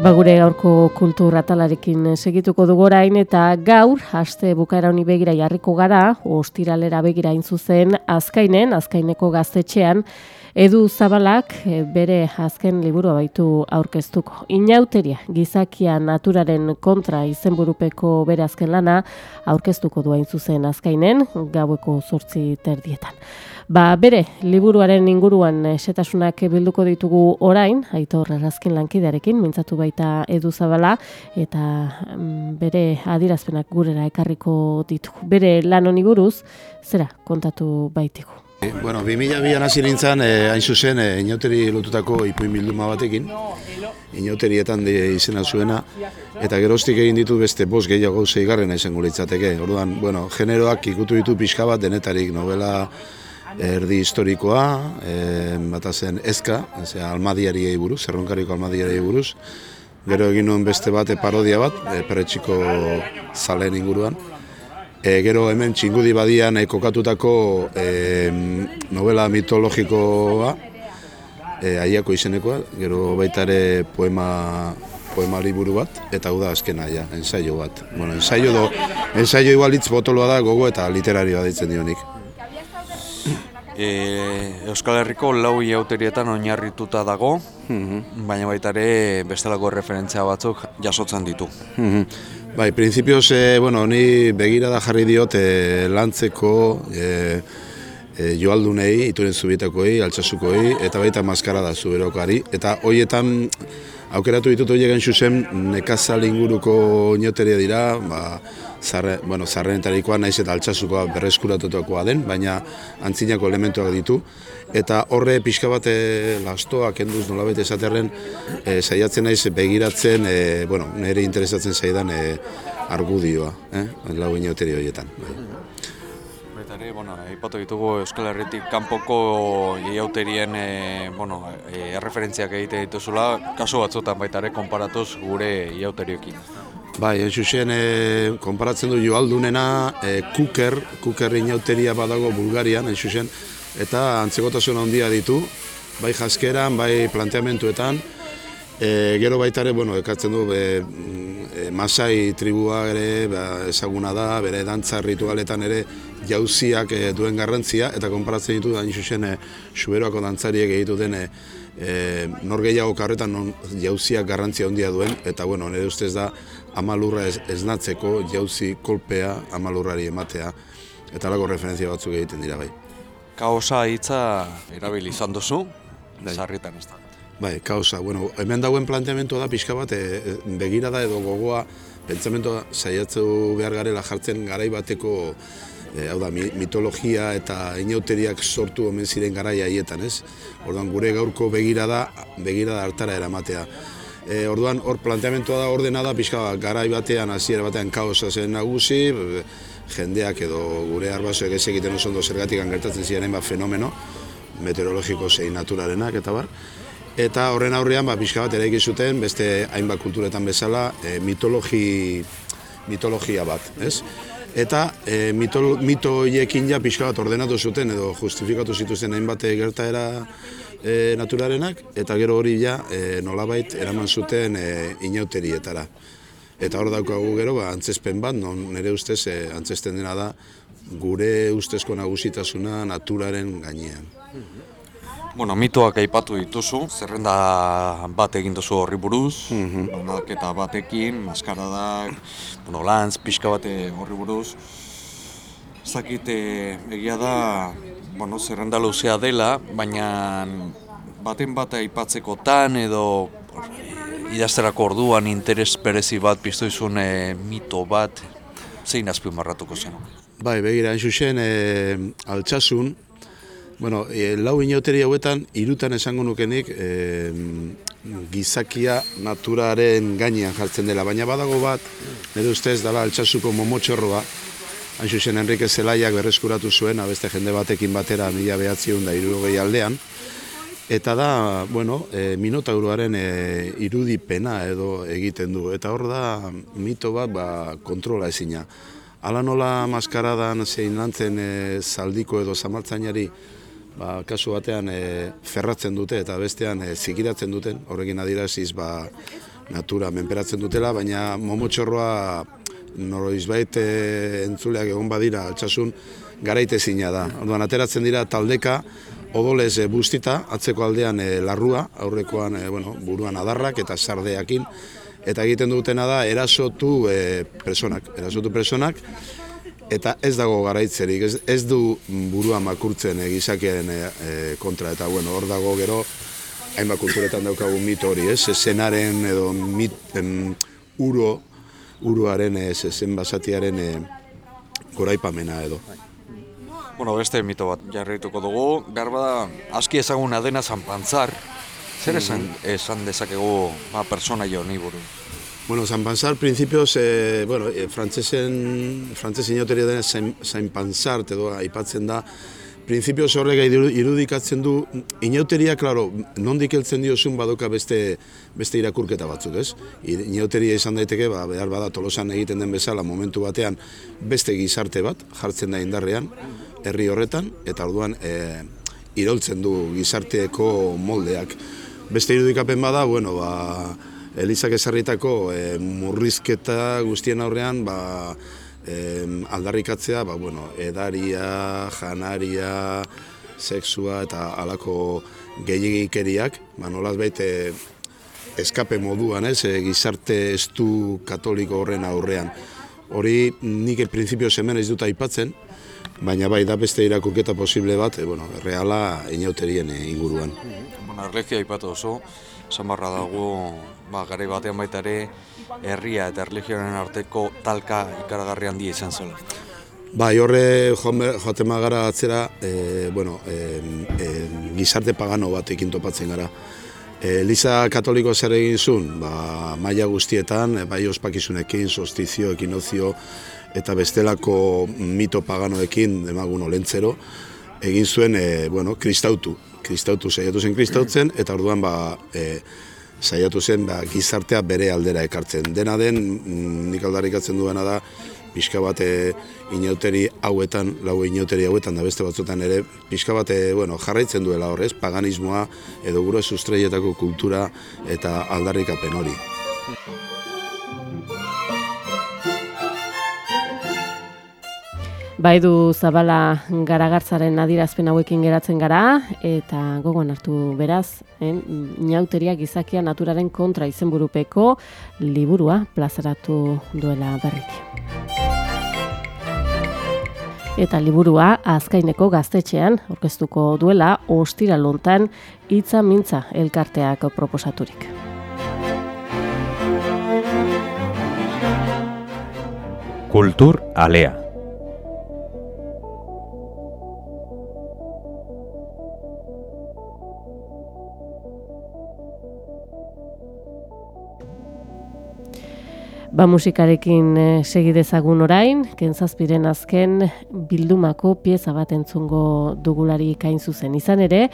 Ba gure gaurko kultur atalarekin segituko dugu orain eta gaur aste bukaera honi begira jarriko gara, ostiralera begira hain zuzen azkainen, azkaineko gaztetxean, Edu Zabalak eh, bere azken liburua baitu aurkeztuko. Inauteria, gizakia naturaren kontra izenburupeko bere azken lana aurkeztuko du hain zuzen azkainen, gaueko zortzi terdietan. Ba, bere, liburuaren inguruan eh, setasunak bilduko ditugu orain, aitor errazkin lankidearekin, mintzatu baita edu zabala, eta mm, bere adirazpenak gurera ekarriko ditugu. Bere lan honi buruz, zera, kontatu baitigu. Bueno, 2002an hasi nintzen, eh, hain zuzen, eh, inauteri lotutako ipuin bilduma batekin, inauterietan izena zuena, eta geroztik egin ditu beste bost gehiago zeigarrena izango litzateke. Orduan, bueno, generoak ikutu ditu pixka bat denetarik novela erdi historikoa, eh, bata zen ezka, ezea, almadiari buruz, zerronkariko almadiari buruz, gero egin nuen beste bat parodia bat, e, perretxiko zaleen inguruan, E, gero hemen txingudi badian e, kokatutako e, novela mitologikoa, e, aiako izenekoa, gero baita ere poema, poema liburu bat, eta hau da azkena, ja, ensaio bat. Bueno, ensaio, do, ensaio igual hitz botoloa da gogo eta literarioa ditzen dionik. E, Euskal Herriko lau iauterietan oinarrituta dago, baina baita ere bestelako referentzia batzuk jasotzen ditu. Bai, prinsipioz, e, bueno, ni begirada jarri diot e, lantzeko e, e, joaldunei, ituren zubietakoei, altsasukoi, eta baita maskara da zuberokari. Eta hoietan aukeratu ditut horiek gain zuzen nekazal inguruko inoteria dira, ba, zarre, bueno, zarrenetarikoa naiz eta altsasukoa berreskuratutakoa den, baina antzinako elementuak ditu. Eta horre pixka bat e, lastoak enduz nolabait esaterren e, saiatzen naiz begiratzen, e, bueno, nire interesatzen zaidan e, argudioa, eh? lau inoteria horietan. Bai. Baita ere, bueno, aipatu ditugu Euskal Herritik kanpoko iauterien e, bueno, e, erreferentziak egite dituzula, kasu batzutan baita ere konparatuz gure iauterioekin. Bai, ez zuzen, e, konparatzen du joaldunena, e, kuker, kuker inauteria badago Bulgarian, ez zuzen, eta antzekotasun handia ditu, bai jaskeran, bai planteamentuetan, e, gero baita ere, bueno, ekartzen du, e, e, Masai tribua ere ba, ezaguna da, bere dantza ritualetan ere jauziak e, duen garrantzia, eta konparatzen ditu, hain zuzen, e, suberoako dantzariek egitu den, e, nor gehiago karretan non jauziak garrantzia handia duen, eta bueno, nire ustez da, amalurra ez, eznatzeko jauzi kolpea amalurrari ematea, eta lako referentzia batzuk egiten dira bai. Kaosa hitza erabili izan duzu, sarritan ez da. Bai, kausa. Bueno, hemen dagoen planteamentua da pixka bat, e, begirada edo gogoa, pentsamentoa saiatzeu behar garela jartzen garai bateko e, hau da, mi- mitologia eta inauteriak sortu omen ziren garai haietan, ez? Orduan gure gaurko begirada, begirada hartara eramatea. E, orduan hor planteamentua da ordena da pixka garai batean, hasiera batean kaosa zen nagusi, jendeak edo gure arbasoek ez egiten oso ondo zergatik gertatzen ziren hainbat fenomeno, meteorologiko zein naturarenak eta bar. Eta horren aurrean, ba, pixka bat eraiki zuten, beste hainbat kulturetan bezala, e, mitologi, mitologia bat, ez? Eta e, mito, mito ja pixka bat ordenatu zuten edo justifikatu zituzten hainbat gertaera e, naturarenak, eta gero hori ja e, nolabait eraman zuten e, inauterietara. Eta hor daukagu gero, ba, antzespen bat, non nire ustez e, antzesten dena da, gure ustezko nagusitasuna naturaren gainean. Bueno, mitoak aipatu dituzu, zerrenda bat egin duzu horri buruz, banaketa batekin, maskaradak, bueno, lantz, pixka bate horri buruz. Zakit, egia da, bueno, zerrenda luzea dela, baina baten bat aipatzekotan edo idazterako orduan interes berezi bat piztu izun e, mito bat, zein azpimarratuko zen? Bai, begira, hain zuzen, e, altxasun, bueno, e, lau inauteri hauetan, irutan esango nukenik, e, gizakia naturaren gainean jartzen dela, baina badago bat, nire ustez, dala altxasuko momotxorroa, hain zuzen Enrique Zelaiak berreskuratu zuen, abeste jende batekin batera mila behatziun da irurogei aldean, Eta da, bueno, e, minotauroaren e, irudipena edo egiten du. Eta hor da, mito bat ba, kontrola ezina. Ala nola maskaradan zein lantzen e, zaldiko edo zamaltzainari ba, kasu batean e, ferratzen dute eta bestean e, zikiratzen duten, horrekin adiraziz ba, natura menperatzen dutela, baina momotxorroa noroizbait e, entzuleak egon badira altsasun garaite zina da. Orduan ateratzen dira taldeka, odolez e, bustita, atzeko aldean e, larrua, aurrekoan e, bueno, buruan adarrak eta sardeakin, eta egiten dutena da erasotu e, personak, erasotu personak, eta ez dago garaitzerik, ez, ez du burua makurtzen e, gizakiaren kontra, eta bueno, hor dago gero, hainbat kulturetan daukagu mito hori, ez, zenaren edo mit, em, uro, uruaren, ez, zen basatiaren e, goraipamena edo. Bueno, beste mito bat jarrituko dugu, behar bada, aski ezaguna dena zanpantzar, zer esan, esan dezakegu ba, persona jo ni buru? Bueno, Zanpanzar, principios, eh, bueno, eh, frantzesen, frantzesen dena Zanpanzar, edo aipatzen da, Prinzipioz horrega irudikatzen du, inauteria, klaro, nondik heltzen diozun badoka beste, beste irakurketa batzuk, ez? Inauteria izan daiteke, ba, behar bada tolosan egiten den bezala, momentu batean beste gizarte bat jartzen da indarrean, herri horretan, eta orduan e, iroltzen du gizarteeko moldeak. Beste irudikapen bada, bueno, ba, Elizak ezarritako e, murrizketa guztien aurrean, ba, e, aldarrikatzea, ba, bueno, edaria, janaria, sexua eta alako gehiagikeriak, ba, nolaz baite eskape moduan, ez, e, gizarte estu katoliko horren aurrean. Hori nik el principio hemen ez dut aipatzen, baina bai da beste irakurketa posible bat, e, bueno, reala inauterien inguruan. Bueno, erlegia aipatu oso, samarra dago, ba, gare batean baita ere, herria eta erlijioaren arteko talka ikaragarri handia izan zela. Bai, horre joaten magara atzera, e, bueno, e, e, gizarte pagano bat ekin topatzen gara. E, Liza katoliko zer egin zuen, ba, maia guztietan, e, bai ospakizunekin, sostizio, ekinozio, eta bestelako mito paganoekin emagun olentzero, egin zuen, e, bueno, kristautu. Kristautu, saiatu zen kristautzen, eta orduan, ba, e, saiatu zen, ba, gizartea bere aldera ekartzen. Dena den, mm, nik aldarrikatzen duena da, pixka bate inauteri hauetan, lau inauteri hauetan da beste batzutan ere, pixka bate bueno, jarraitzen duela horrez, paganismoa edo gure sustreietako kultura eta aldarrikapen hori. Baidu Zabala garagartzaren adirazpen hauekin geratzen gara eta gogoan hartu beraz, en, inauteria gizakia naturaren kontra izenburupeko liburua plazaratu duela berriki. Eta liburua azkaineko gaztetxean aurkeztuko duela ostira lontan hitza mintza elkarteak proposaturik. Kultur alea. Ba musikarekin e, segi dezagun orain, kentzazpiren azken bildumako pieza bat entzungo dugulari kain zuzen. Izan ere,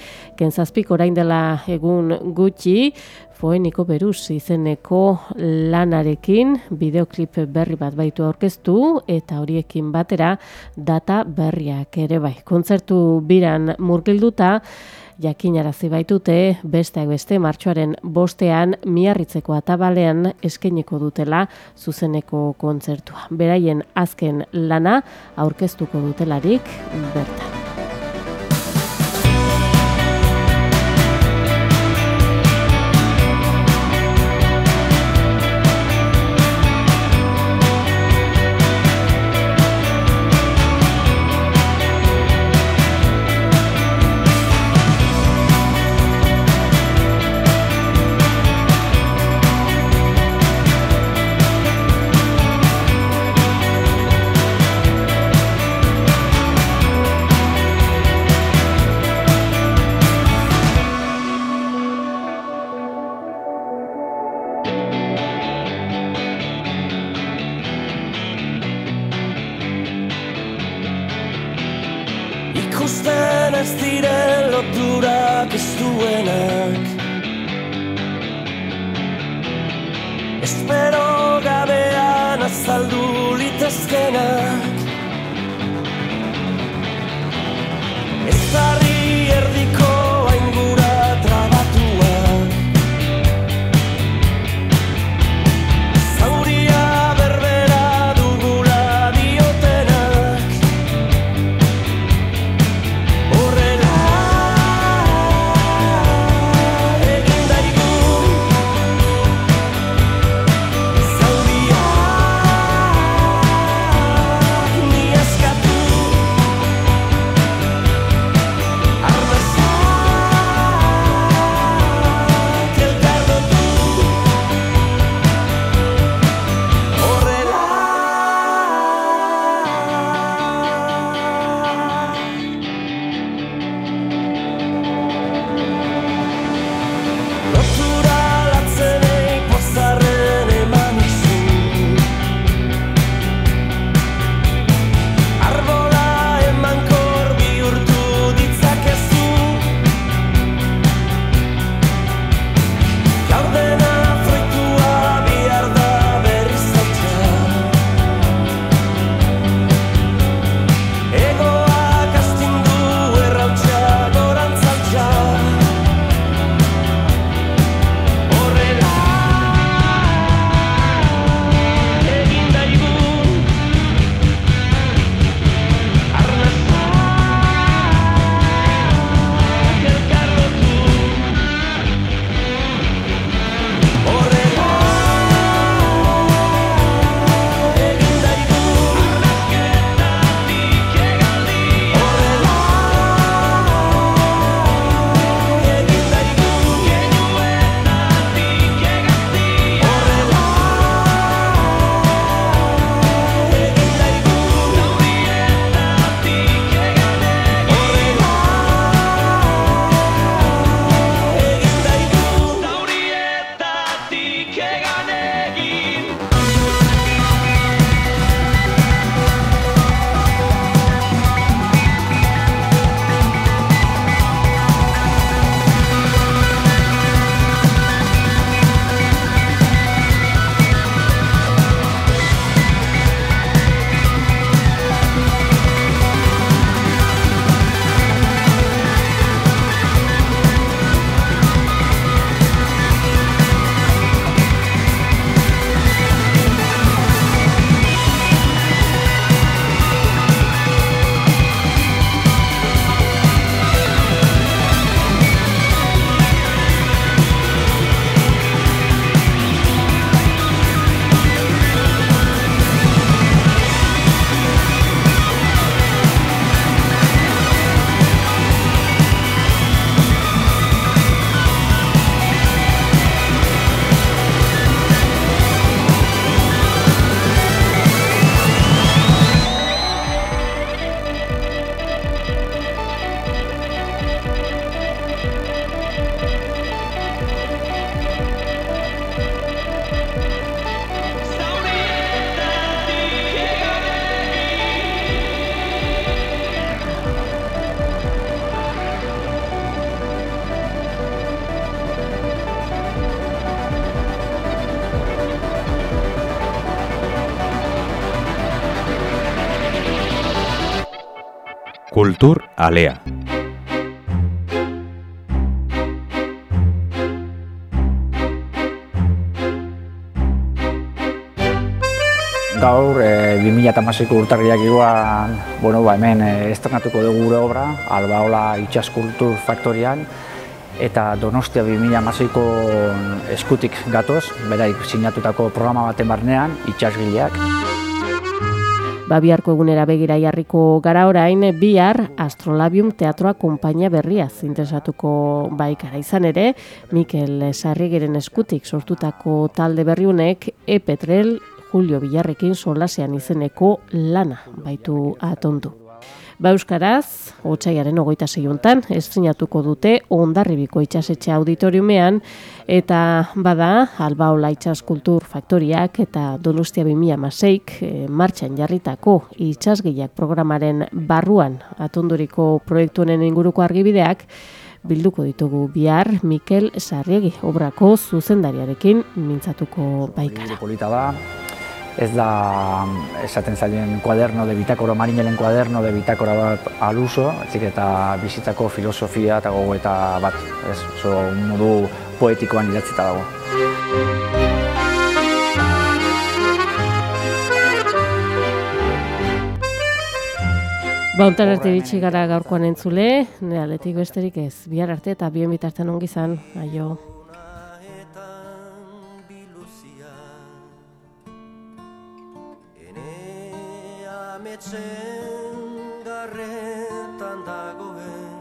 kentzazpik orain dela egun gutxi, Foeniko Beruz izeneko lanarekin bideoklip berri bat baitu aurkeztu eta horiekin batera data berriak ere bai. Kontzertu biran murgilduta, jakinarazi baitute besteak beste martxoaren bostean miarritzeko atabalean eskeneko dutela zuzeneko kontzertua. Beraien azken lana aurkeztuko dutelarik bertan. Kultur Alea. Gaur, e, 2008ko urtarriak iguan, bueno, ba, hemen e, estrenatuko dugu gure obra, Albaola Itxas Kultur Faktorian, eta Donostia 2008ko eskutik gatoz, beraik sinatutako programa baten barnean, itxasgileak. Ba, biharko egunera begira jarriko gara orain, bihar Astrolabium Teatroa konpainia berria zintesatuko baikara izan ere, Mikel Sarrigeren eskutik sortutako talde berriunek E-Petrel Julio Villarrekin solasean izeneko lana baitu atondu. Ba Euskaraz, otxaiaren ogoita zeiuntan, estrenatuko dute ondarribiko itxasetxe auditoriumean, eta bada, albaola itxas kultur faktoriak eta donostia 2000 maseik e, martxan jarritako itxasgiak programaren barruan atonduriko proiektuenen inguruko argibideak, bilduko ditugu bihar Mikel Sarriegi obrako zuzendariarekin mintzatuko baikara. Polita da, ez da esaten zailen kuaderno de bitakoro, marinelen kuaderno de bitakora bat aluso, etzik eta bizitzako filosofia eta gogoeta bat, ez, oso modu poetikoan idatzita dago. Ba, ontan arte bitxi gara gaurkoan entzule, nire aletik besterik ez, bihar arte eta bien bitartan ongi zan, aio. Ametsen garretan dagoen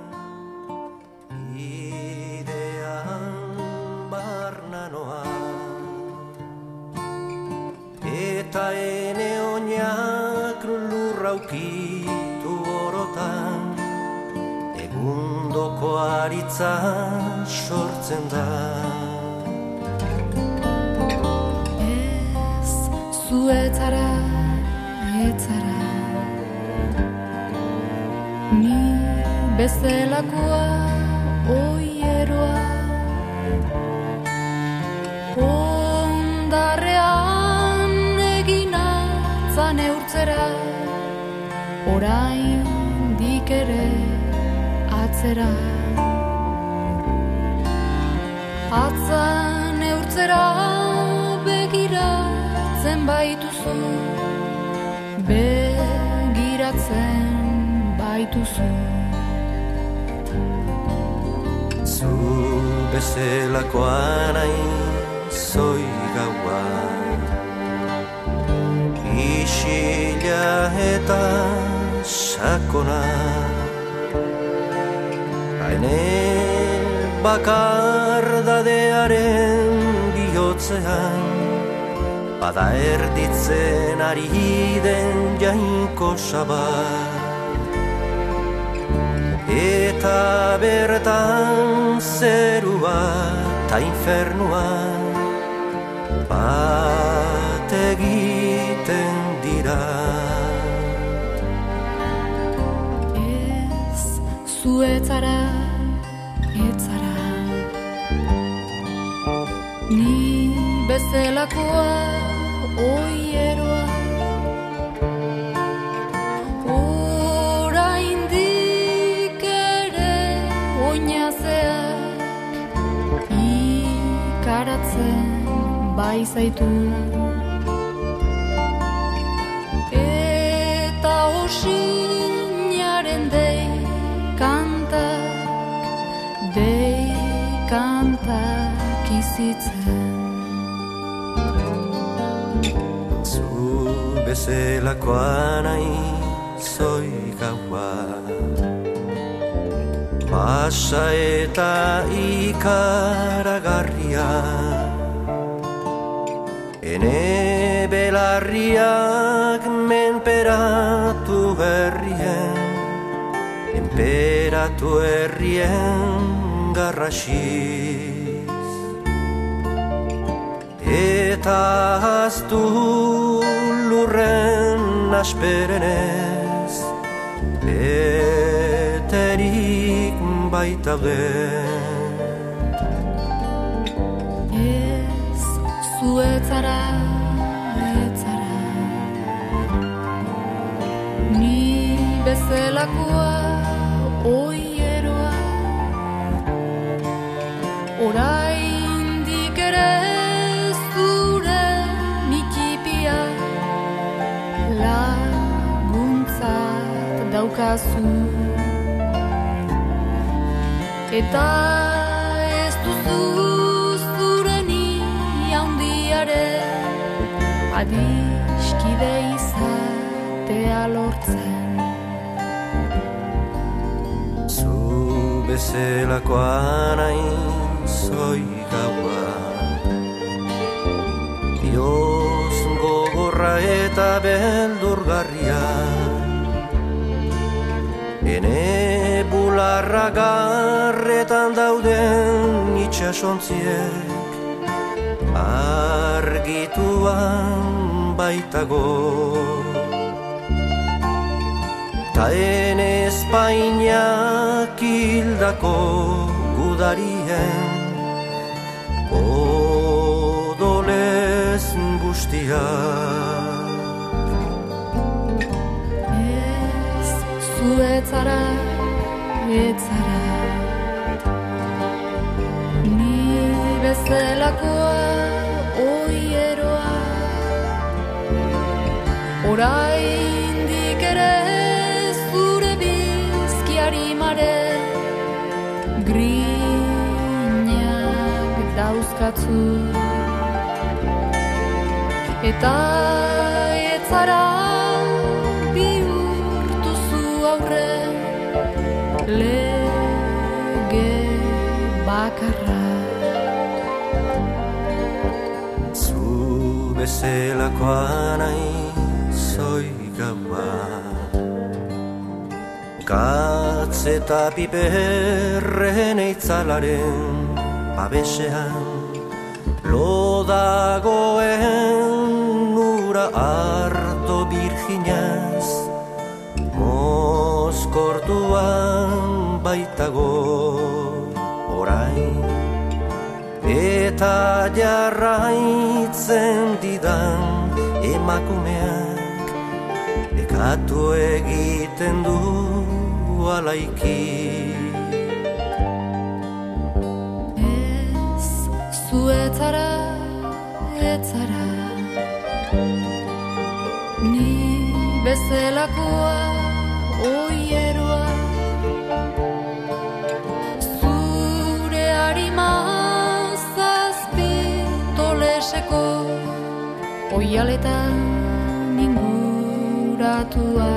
idean barna eta ene oinak lurraukitu orotan egundoko aritza sortzen da. Zuetara etzara bezelakoa oieroa Ondarrean egina zan eurtzera Orain dikere atzera. Atzan eurtzera begiratzen baituzu begiratzen baituzu Zu bezelakoa nahi zoi gaua Isila eta sakona. Haine bakardadearen bihotzean Bada erditzen ari den jainko sabat Eta bertan zerua ta infernua Bat egiten dira. Ez zuetzara etzara Ni bezelakoa oieroa bai zaitu Eta osinaren dei kantak dei kantak izitzen Zu bezelakoa nahi zoi gaua. Pasa eta ikaragarria Ene belarriak menperatu herrien Enperatu herrien garrasiz. Eta aztu lurren asperenez Beterik baitaude. Ez zuetzara etzara Ni bezelakoa oieroa Oraindik ere zure nikipia. Laguntzat daukazu. Eta Adiskide izatea lortzen Zu bezelakoa nahi zoi gaua. Bioz gogorra eta beldurgarria. Ene bularra garretan dauden itxasontziek argituan baitago. Ta ene Espainiak hildako gudarien odolez guztiak Ez zuetzara, etzara. Ni bezelakoa, Oraindik ere zure bizkiari mare. Grinak dauzkatzu. Eta etzara bihurtuzu aurre. Lege bakarra. Zu bezelakoa nahi Katz eta piperren eitzalaren babesean Lodagoen ura ardo birginaz Mozkortuan baitago orain. Eta jarraitzen didan emakumeak Ekatu egiten du alaiki Ez zuetzara, etzara. Ni bezelakoa, oieroa Zure harima zazpi toleseko Oialetan inguratua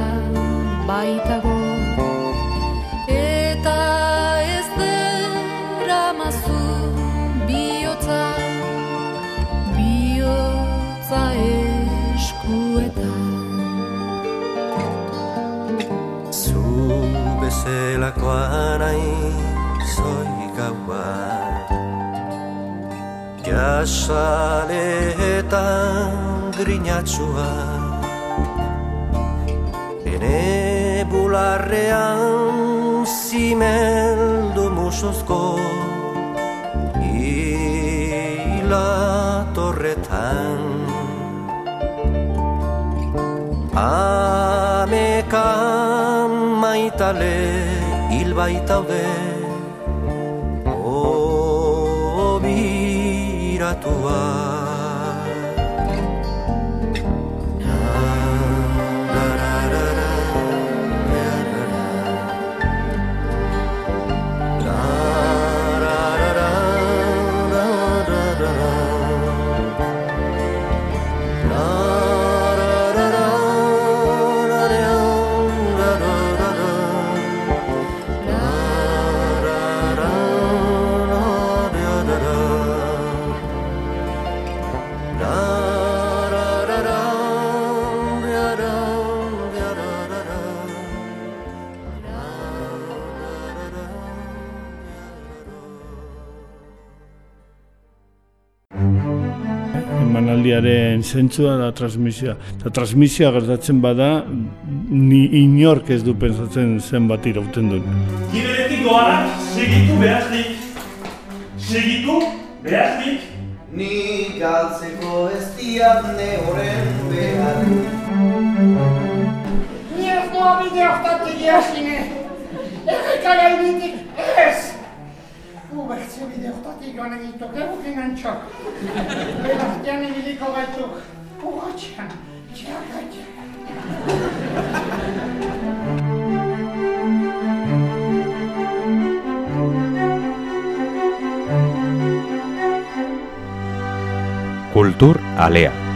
baitago bezelakoa nahi zoi gaua Jasaleetan grinatsua Ene bularrean zimeldu musozko Ila torretan. Amekan maitale vai talvez emanaldiaren zentzua da transmisioa. Eta transmisioa gertatzen bada, ni inork ez du pensatzen zenbat irauten duen. Giberetik doanak segitu behaznik. Segitu behaznik. Ni galtzeko ez diat ne horren behar Ni ez doa bide hortatik jasine. Errekara initik ez. Ubertze bide hortatik joan egituk, egukin antxok. Belartian ibiliko gaituk. Urratxean, txarratxean. Kultur Alea.